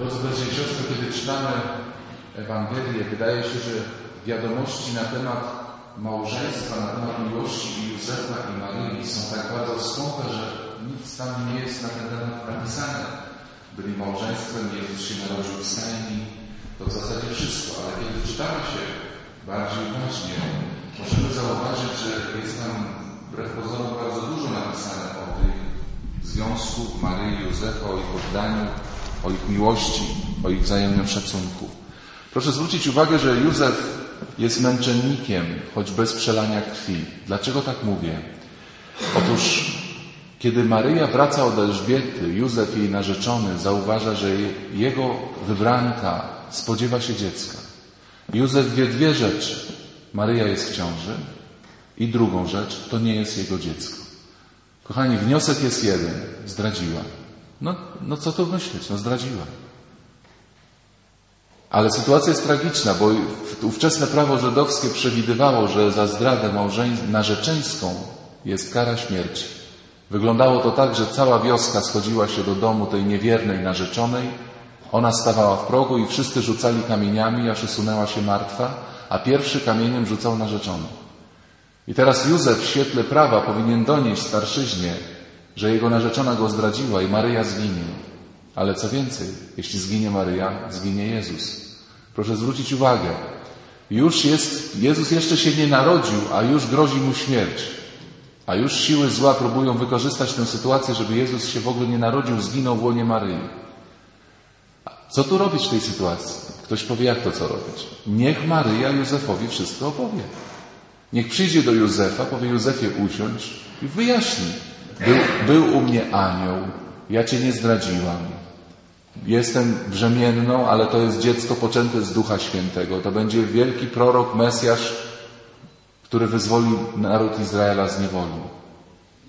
Drodzy bracia i siostry, kiedy czytamy Ewangelię, wydaje się, że wiadomości na temat małżeństwa, na temat miłości Józefa i Maryi są tak bardzo skąpe, że nic tam nie jest na ten temat napisane. Byli małżeństwem, Jezus się narodził w stajni, to w zasadzie wszystko, ale kiedy czytamy się bardziej uważnie, możemy zauważyć, że jest tam wbrew pozorom bardzo dużo napisane o tych związku Maryi Józefa, o ich oddaniu, o ich miłości, o ich wzajemnym szacunku. Proszę zwrócić uwagę, że Józef jest męczennikiem, choć bez przelania krwi. Dlaczego tak mówię? Otóż, kiedy Maryja wraca od Elżbiety, Józef, jej narzeczony, zauważa, że jego wybranka spodziewa się dziecka. Józef wie dwie rzeczy. Maryja jest w ciąży i drugą rzecz, to nie jest jego dziecko. Kochani, wniosek jest jeden. Zdradziła. No, no co tu myśleć? No zdradziła. Ale sytuacja jest tragiczna, bo ówczesne prawo żydowskie przewidywało, że za zdradę narzeczeńską jest kara śmierci. Wyglądało to tak, że cała wioska schodziła się do domu tej niewiernej narzeczonej, ona stawała w progu i wszyscy rzucali kamieniami, aż usunęła się martwa, a pierwszy kamieniem rzucał narzeczony. I teraz Józef w świetle prawa powinien donieść starszyźnie, że jego narzeczona go zdradziła i Maryja zginie. Ale co więcej, jeśli zginie Maryja, zginie Jezus. Proszę zwrócić uwagę, już jest, Jezus jeszcze się nie narodził, a już grozi mu śmierć. A już siły zła próbują wykorzystać tę sytuację, żeby Jezus się w ogóle nie narodził, zginął w łonie Maryi. Co tu robić w tej sytuacji? Ktoś powie, jak to co robić? Niech Maryja Józefowi wszystko opowie. Niech przyjdzie do Józefa, powie Józefie usiądź i wyjaśni. Był, był u mnie anioł, ja cię nie zdradziłam. Jestem brzemienną, ale to jest dziecko poczęte z Ducha Świętego. To będzie wielki prorok, Mesjasz, który wyzwoli naród Izraela z niewoli.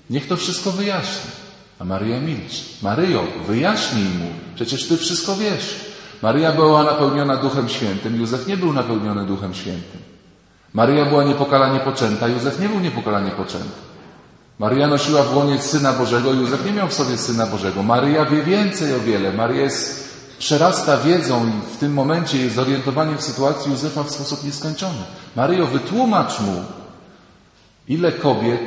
Niech to wszystko wyjaśni. A Maryja milczy. Maryjo, wyjaśnij mu. Przecież ty wszystko wiesz. Maryja była napełniona Duchem Świętym, Józef nie był napełniony Duchem Świętym. Maryja była niepokalanie poczęta, Józef nie był niepokalanie poczęty. Maryja nosiła w łonie Syna Bożego, Józef nie miał w sobie Syna Bożego. Maryja wie więcej o wiele. Maryja jest, przerasta wiedzą i w tym momencie jest zorientowanie w sytuacji Józefa w sposób nieskończony. Maryjo, wytłumacz mu, ile kobiet,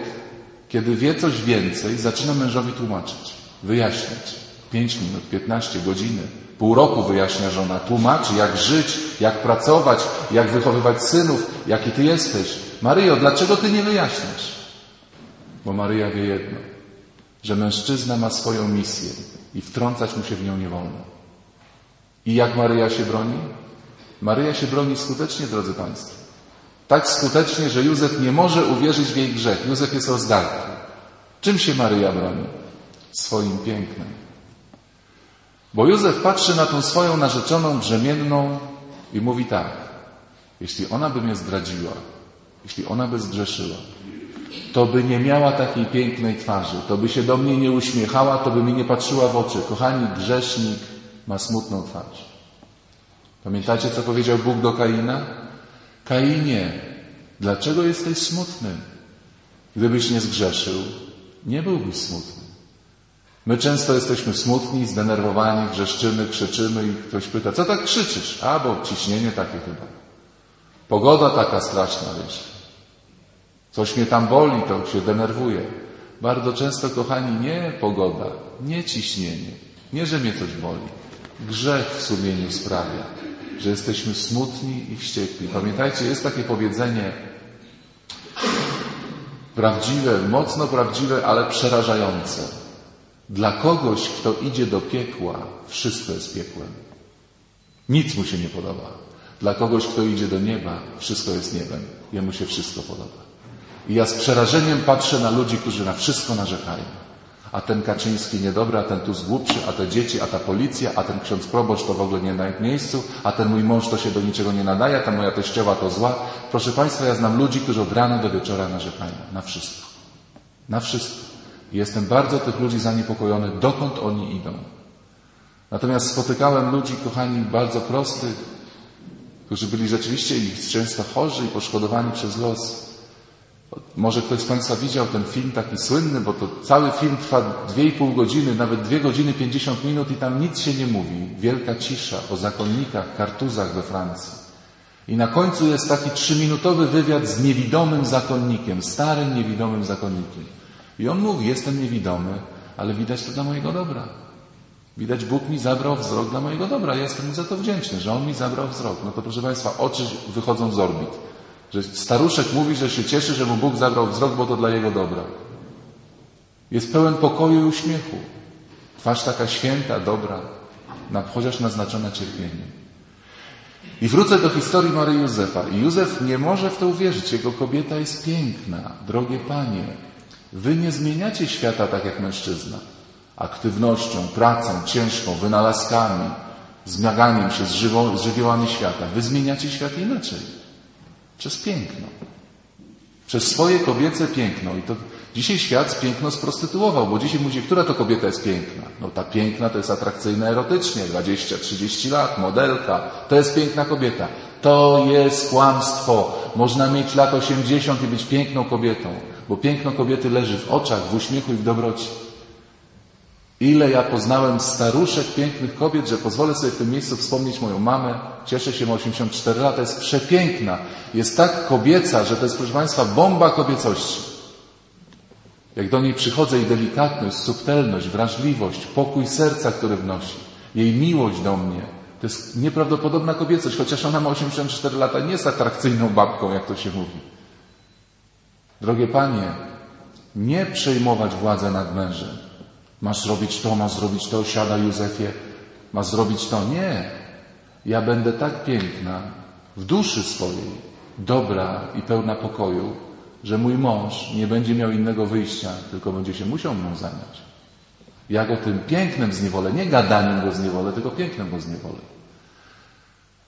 kiedy wie coś więcej, zaczyna mężowi tłumaczyć, wyjaśniać. Pięć minut, piętnaście, godziny, pół roku wyjaśnia żona, tłumaczy, jak żyć, jak pracować, jak wychowywać synów, jaki ty jesteś. Maryjo, dlaczego ty nie wyjaśniasz? Bo Maryja wie jedno, że mężczyzna ma swoją misję i wtrącać mu się w nią nie wolno. I jak Maryja się broni? Maryja się broni skutecznie, drodzy Państwo. Tak skutecznie, że Józef nie może uwierzyć w jej grzech. Józef jest rozdarty. Czym się Maryja broni? Swoim pięknem. Bo Józef patrzy na tą swoją narzeczoną brzemienną i mówi tak. Jeśli ona by mnie zdradziła, jeśli ona by zgrzeszyła, to by nie miała takiej pięknej twarzy, to by się do mnie nie uśmiechała, to by mi nie patrzyła w oczy. Kochani, grzesznik ma smutną twarz. Pamiętacie, co powiedział Bóg do Kaina? Kainie, dlaczego jesteś smutny? Gdybyś nie zgrzeszył, nie byłbyś smutny. My często jesteśmy smutni, zdenerwowani, wrzeszczymy, krzyczymy i ktoś pyta, co tak krzyczysz? A, bo ciśnienie takie chyba. Pogoda taka straszna, wiesz. Coś mnie tam boli, to się denerwuje. Bardzo często, kochani, nie pogoda, nie ciśnienie, nie, że mnie coś boli. Grzech w sumieniu sprawia, że jesteśmy smutni i wściekli. Pamiętajcie, jest takie powiedzenie prawdziwe, mocno prawdziwe, ale przerażające. Dla kogoś, kto idzie do piekła, wszystko jest piekłem. Nic mu się nie podoba. Dla kogoś, kto idzie do nieba, wszystko jest niebem. Jemu się wszystko podoba. I ja z przerażeniem patrzę na ludzi, którzy na wszystko narzekają. A ten Kaczyński niedobry, a ten tu zgłupszy, a te dzieci, a ta policja, a ten ksiądz proboszcz to w ogóle nie na miejscu, a ten mój mąż to się do niczego nie nadaje, a ta moja teściowa to zła. Proszę Państwa, ja znam ludzi, którzy od rana do wieczora narzekają. Na wszystko. Na wszystko. I jestem bardzo tych ludzi zaniepokojony, dokąd oni idą. Natomiast spotykałem ludzi, kochani, bardzo prostych, którzy byli rzeczywiście często chorzy i poszkodowani przez los. Może ktoś z Państwa widział ten film taki słynny, bo to cały film trwa 2,5 godziny, nawet 2 godziny 50 minut i tam nic się nie mówi. Wielka cisza o zakonnikach, kartuzach we Francji. I na końcu jest taki trzyminutowy wywiad z niewidomym zakonnikiem, starym niewidomym zakonnikiem. I on mówi, jestem niewidomy, ale widać to dla mojego dobra. Widać, Bóg mi zabrał wzrok dla mojego dobra. Ja jestem mu za to wdzięczny, że On mi zabrał wzrok. No to proszę Państwa, oczy wychodzą z orbit. Że staruszek mówi, że się cieszy, że mu Bóg zabrał wzrok, bo to dla jego dobra. Jest pełen pokoju i uśmiechu. Twarz taka święta, dobra, chociaż naznaczona cierpieniem. I wrócę do historii Maryi Józefa. I Józef nie może w to uwierzyć. Jego kobieta jest piękna. Drogie panie, wy nie zmieniacie świata tak jak mężczyzna. Aktywnością, pracą ciężką, wynalazkami, zmaganiem się z żywiołami świata. Wy zmieniacie świat inaczej. Przez piękno. Przez swoje kobiece piękno. I to dzisiaj świat piękno sprostytuował, bo dzisiaj mówi, która to kobieta jest piękna. No ta piękna to jest atrakcyjna erotycznie, 20-30 lat, modelka. To jest piękna kobieta. To jest kłamstwo. Można mieć lat 80 i być piękną kobietą, bo piękno kobiety leży w oczach, w uśmiechu i w dobroci. Ile ja poznałem staruszek, pięknych kobiet, że pozwolę sobie w tym miejscu wspomnieć moją mamę. Cieszę się, ma 84 lata, jest przepiękna. Jest tak kobieca, że to jest, proszę Państwa, bomba kobiecości. Jak do niej przychodzę jej delikatność, subtelność, wrażliwość, pokój serca, który wnosi, jej miłość do mnie. To jest nieprawdopodobna kobiecość, chociaż ona ma 84 lata, nie jest atrakcyjną babką, jak to się mówi. Drogie panie, nie przejmować władzę nad mężem. Masz zrobić to, masz zrobić to, siada Józefie, masz zrobić to. Nie. Ja będę tak piękna w duszy swojej, dobra i pełna pokoju, że mój mąż nie będzie miał innego wyjścia, tylko będzie się musiał mną zająć. Ja go tym pięknem zniewolę, nie gadaniem go zniewolę, tylko pięknem go zniewolę.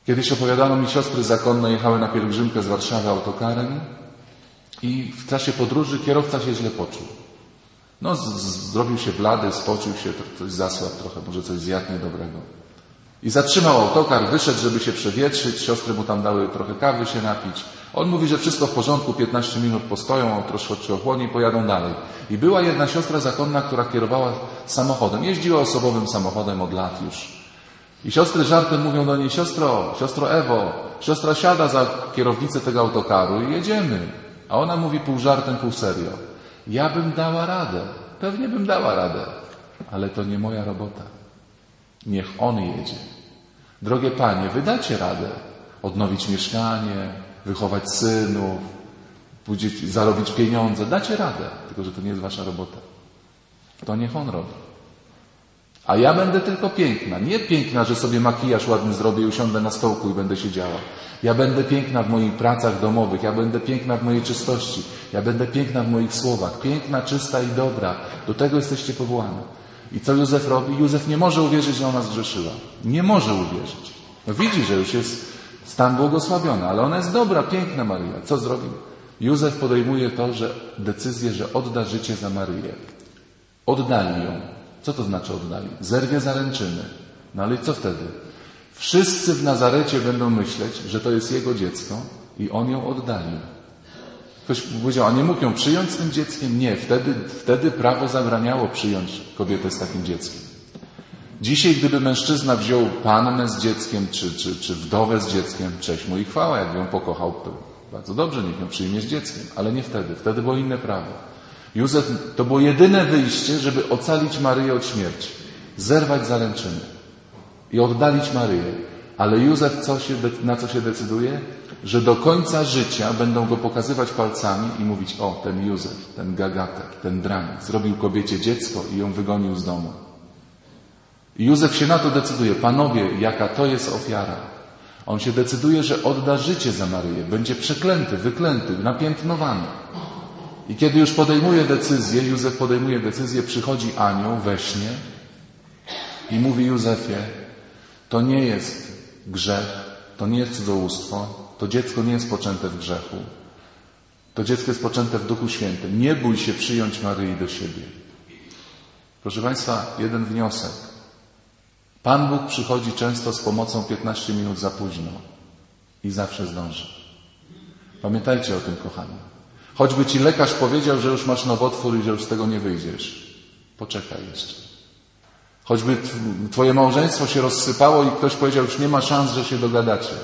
Kiedyś opowiadano mi siostry zakonne jechały na pielgrzymkę z Warszawy autokarem i w czasie podróży kierowca się źle poczuł. No, zrobił się blady, spocił się, coś zasłabł trochę, może coś zjadł niedobrego. I zatrzymał autokar, wyszedł, żeby się przewietrzyć, siostry mu tam dały trochę kawy się napić. On mówi, że wszystko w porządku, 15 minut postoją, troszkę ochłonie i pojadą dalej. I była jedna siostra zakonna, która kierowała samochodem, jeździła osobowym samochodem od lat już. I siostry żartem mówią do niej, siostro, siostro Ewo, siostra siada za kierownicę tego autokaru i jedziemy. A ona mówi pół żartem, pół serio. Ja bym dała radę, pewnie bym dała radę, ale to nie moja robota. Niech on jedzie. Drogie panie, wydacie radę odnowić mieszkanie, wychować synów, zarobić pieniądze. Dacie radę, tylko że to nie jest wasza robota. To niech on robi. A ja będę tylko piękna. Nie piękna, że sobie makijaż ładny zrobię i usiądę na stołku i będę siedziała. Ja będę piękna w moich pracach domowych, ja będę piękna w mojej czystości, ja będę piękna w moich słowach. Piękna, czysta i dobra. Do tego jesteście powołani. I co Józef robi? Józef nie może uwierzyć, że ona zgrzeszyła. Nie może uwierzyć. No widzi, że już jest stan błogosławiony, ale ona jest dobra, piękna Maryja. Co zrobił? Józef podejmuje to, że decyzję, że odda życie za Maryję. Oddali ją. Co to znaczy oddali? Zerwie zaręczyny. No ale co wtedy? Wszyscy w Nazarecie będą myśleć, że to jest jego dziecko i on ją oddalił. Ktoś powiedział, a nie mógł ją przyjąć z tym dzieckiem? Nie, wtedy, wtedy prawo zabraniało przyjąć kobietę z takim dzieckiem. Dzisiaj, gdyby mężczyzna wziął pannę z dzieckiem, czy, czy, czy wdowę z dzieckiem, cześć mu i chwała, jak ją pokochał, bardzo dobrze, niech ją przyjmie z dzieckiem, ale nie wtedy. Wtedy było inne prawo. Józef, to było jedyne wyjście, żeby ocalić Maryję od śmierci. Zerwać zaręczyny i oddalić Maryję. Ale Józef co się, na co się decyduje? Że do końca życia będą go pokazywać palcami i mówić, o, ten Józef, ten gagatek, ten drań, zrobił kobiecie dziecko i ją wygonił z domu. I Józef się na to decyduje. Panowie, jaka to jest ofiara. On się decyduje, że odda życie za Maryję. Będzie przeklęty, wyklęty, napiętnowany. I kiedy już podejmuje decyzję, Józef podejmuje decyzję, przychodzi anioł we śnie i mówi Józefie, to nie jest grzech, to nie jest cudzołóstwo, to dziecko nie jest poczęte w grzechu. To dziecko jest poczęte w Duchu Świętym. Nie bój się przyjąć Maryi do siebie. Proszę Państwa, jeden wniosek. Pan Bóg przychodzi często z pomocą 15 minut za późno i zawsze zdąży. Pamiętajcie o tym, kochani. Choćby ci lekarz powiedział, że już masz nowotwór i że już z tego nie wyjdziesz. Poczekaj jeszcze. Choćby twoje małżeństwo się rozsypało i ktoś powiedział, już nie ma szans, że się dogadacie.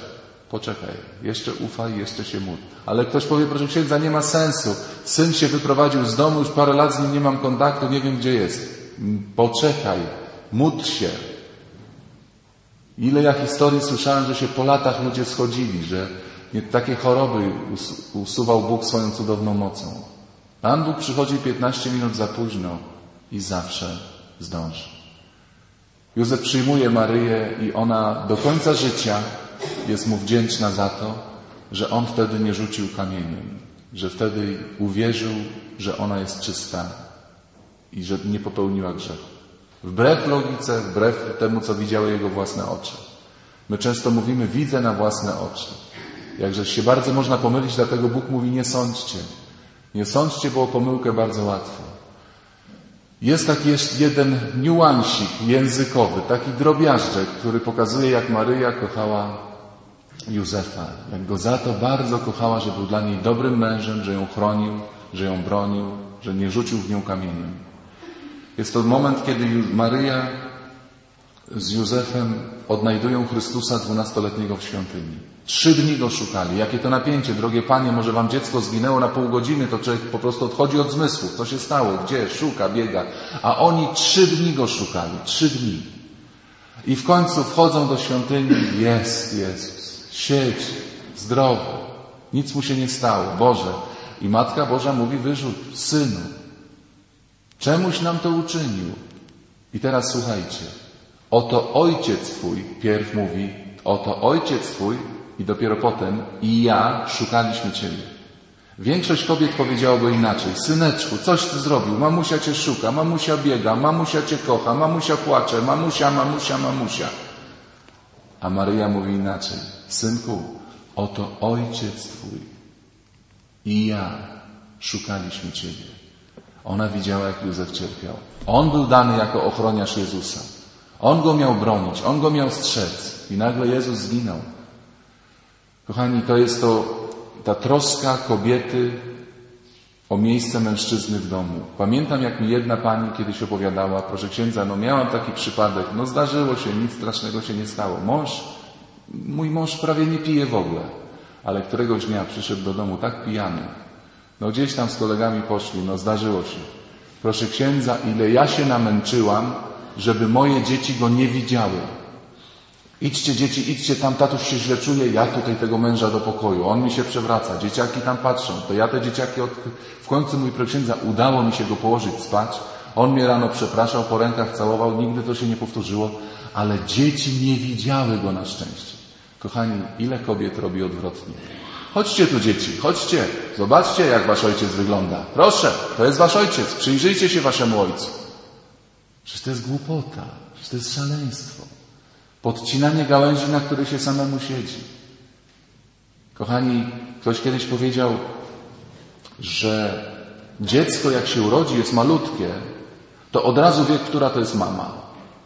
Poczekaj, jeszcze ufaj, jeszcze się módl. Ale ktoś powie, proszę księdza, nie ma sensu. Syn się wyprowadził z domu, już parę lat z nim nie mam kontaktu, nie wiem gdzie jest. Poczekaj, módl się. Ile ja historii słyszałem, że się po latach ludzie schodzili, że nie takie choroby usuwał Bóg swoją cudowną mocą. Pan Bóg przychodzi 15 minut za późno i zawsze zdąży. Józef przyjmuje Maryję i ona do końca życia jest mu wdzięczna za to, że on wtedy nie rzucił kamieniem, że wtedy uwierzył, że ona jest czysta i że nie popełniła grzechu. Wbrew logice, wbrew temu, co widziały jego własne oczy. My często mówimy, widzę na własne oczy. Jakże się bardzo można pomylić, dlatego Bóg mówi, nie sądźcie. Nie sądźcie, bo o pomyłkę bardzo łatwo. Jest taki jeden niuansik językowy, taki drobiażdżek, który pokazuje, jak Maryja kochała Józefa. Jak go za to bardzo kochała, że był dla niej dobrym mężem, że ją chronił, że ją bronił, że nie rzucił w nią kamieniem. Jest to moment, kiedy Maryja z Józefem odnajdują Chrystusa dwunastoletniego w świątyni. Trzy dni go szukali. Jakie to napięcie, drogie panie, może wam dziecko zginęło na pół godziny, to człowiek po prostu odchodzi od zmysłów. Co się stało? Gdzie? Szuka, biega. A oni trzy dni go szukali. Trzy dni. I w końcu wchodzą do świątyni. Jest Jezus. Siedź. Zdrowy. Nic mu się nie stało. Boże. I Matka Boża mówi, wyrzuć, synu. Czemuś nam to uczynił. I teraz słuchajcie. Oto ojciec twój, pierw mówi, oto ojciec twój i dopiero potem i ja szukaliśmy Ciebie. Większość kobiet powiedziałoby inaczej. Syneczku, coś Ty zrobił, mamusia Cię szuka, mamusia biega, mamusia Cię kocha, mamusia płacze, mamusia, mamusia, mamusia. A Maryja mówi inaczej. Synku, oto ojciec Twój i ja szukaliśmy Ciebie. Ona widziała, jak Józef cierpiał. On był dany jako ochroniarz Jezusa. On go miał bronić, on go miał strzec. I nagle Jezus zginął. Kochani, to jest to ta troska kobiety o miejsce mężczyzny w domu. Pamiętam, jak mi jedna pani kiedyś opowiadała, proszę księdza, no miałam taki przypadek, no zdarzyło się, nic strasznego się nie stało. Mąż, mój mąż prawie nie pije w ogóle, ale któregoś dnia przyszedł do domu tak pijany. No gdzieś tam z kolegami poszli, no zdarzyło się. Proszę księdza, ile ja się namęczyłam, żeby moje dzieci go nie widziały. Idźcie dzieci, idźcie tam, tatuś się źle czuje, ja tutaj tego męża do pokoju. On mi się przewraca, dzieciaki tam patrzą, to ja te dzieciaki od... W końcu mój proksiędza udało mi się go położyć spać. On mnie rano przepraszał, po rękach całował, nigdy to się nie powtórzyło, ale dzieci nie widziały go na szczęście. Kochani, ile kobiet robi odwrotnie? Chodźcie tu dzieci, chodźcie, zobaczcie jak wasz ojciec wygląda. Proszę, to jest wasz ojciec, przyjrzyjcie się waszemu ojcu. Przecież to jest głupota, przecież to jest szaleństwo. Podcinanie gałęzi, na której się samemu siedzi. Kochani, ktoś kiedyś powiedział, że dziecko jak się urodzi, jest malutkie, to od razu wie, która to jest mama.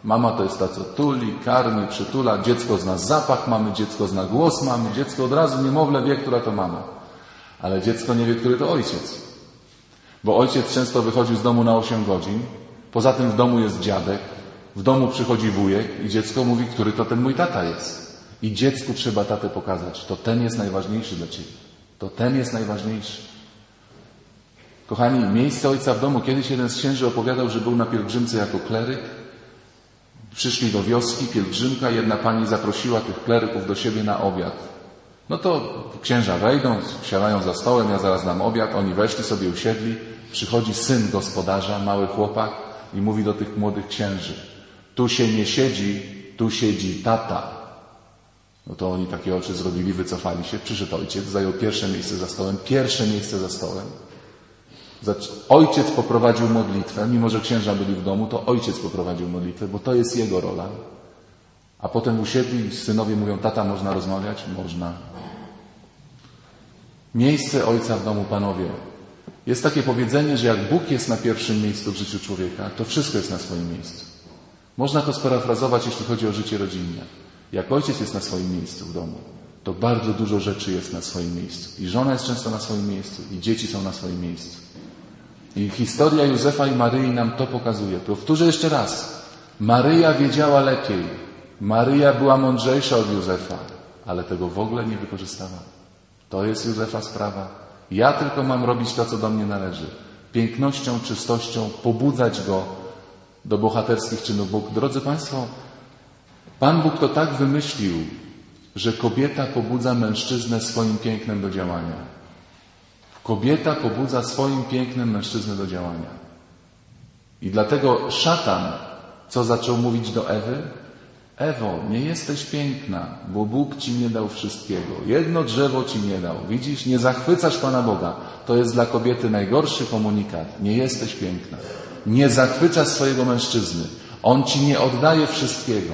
Mama to jest ta, co tuli, karmi, przytula, dziecko zna zapach mamy, dziecko zna głos mamy, dziecko od razu niemowlę wie, która to mama. Ale dziecko nie wie, który to ojciec. Bo ojciec często wychodził z domu na 8 godzin, poza tym w domu jest dziadek, w domu przychodzi wujek i dziecko mówi, który to ten mój tata jest. I dziecku trzeba tatę pokazać. To ten jest najważniejszy dla ciebie. To ten jest najważniejszy. Kochani, miejsce ojca w domu. Kiedyś jeden z księży opowiadał, że był na pielgrzymce jako kleryk. Przyszli do wioski, pielgrzymka, jedna pani zaprosiła tych kleryków do siebie na obiad. No to księża wejdą, siadają za stołem, ja zaraz dam obiad, oni weszli sobie, usiedli. Przychodzi syn gospodarza, mały chłopak i mówi do tych młodych księży. Tu się nie siedzi, tu siedzi tata. No to oni takie oczy zrobili, wycofali się. Przyszedł ojciec, zajął pierwsze miejsce za stołem, pierwsze miejsce za stołem. Ojciec poprowadził modlitwę, mimo że księża byli w domu, to ojciec poprowadził modlitwę, bo to jest jego rola. A potem usiedli i synowie mówią, tata, można rozmawiać? Można. Miejsce ojca w domu, panowie. Jest takie powiedzenie, że jak Bóg jest na pierwszym miejscu w życiu człowieka, to wszystko jest na swoim miejscu. Można to sparafrazować, jeśli chodzi o życie rodzinne. Jak ojciec jest na swoim miejscu w domu, to bardzo dużo rzeczy jest na swoim miejscu. I żona jest często na swoim miejscu, i dzieci są na swoim miejscu. I historia Józefa i Maryi nam to pokazuje. Powtórzę jeszcze raz. Maryja wiedziała lepiej. Maryja była mądrzejsza od Józefa, ale tego w ogóle nie wykorzystała. To jest Józefa sprawa. Ja tylko mam robić to, co do mnie należy. Pięknością, czystością pobudzać go do bohaterskich czynów. Bo, drodzy Państwo, Pan Bóg to tak wymyślił, że kobieta pobudza mężczyznę swoim pięknem do działania. Kobieta pobudza swoim pięknem mężczyznę do działania. I dlatego szatan, co zaczął mówić do Ewy? Ewo, nie jesteś piękna, bo Bóg ci nie dał wszystkiego. Jedno drzewo ci nie dał. Widzisz, nie zachwycasz Pana Boga. To jest dla kobiety najgorszy komunikat. Nie jesteś piękna. Nie zachwycasz swojego mężczyzny. On ci nie oddaje wszystkiego.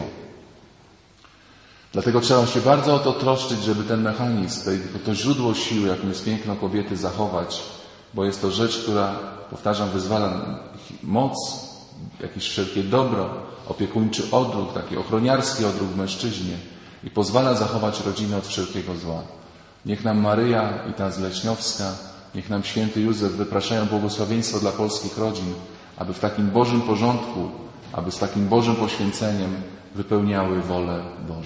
Dlatego trzeba się bardzo o to troszczyć, żeby ten mechanizm, to źródło siły, jakim jest piękno kobiety, zachować, bo jest to rzecz, która, powtarzam, wyzwala moc, jakieś wszelkie dobro, opiekuńczy odruch, taki ochroniarski odruch w mężczyźnie i pozwala zachować rodzinę od wszelkiego zła. Niech nam Maryja i ta Zleśniowska, niech nam święty Józef wypraszają błogosławieństwo dla polskich rodzin, aby w takim Bożym porządku, aby z takim Bożym poświęceniem wypełniały wolę Bożą.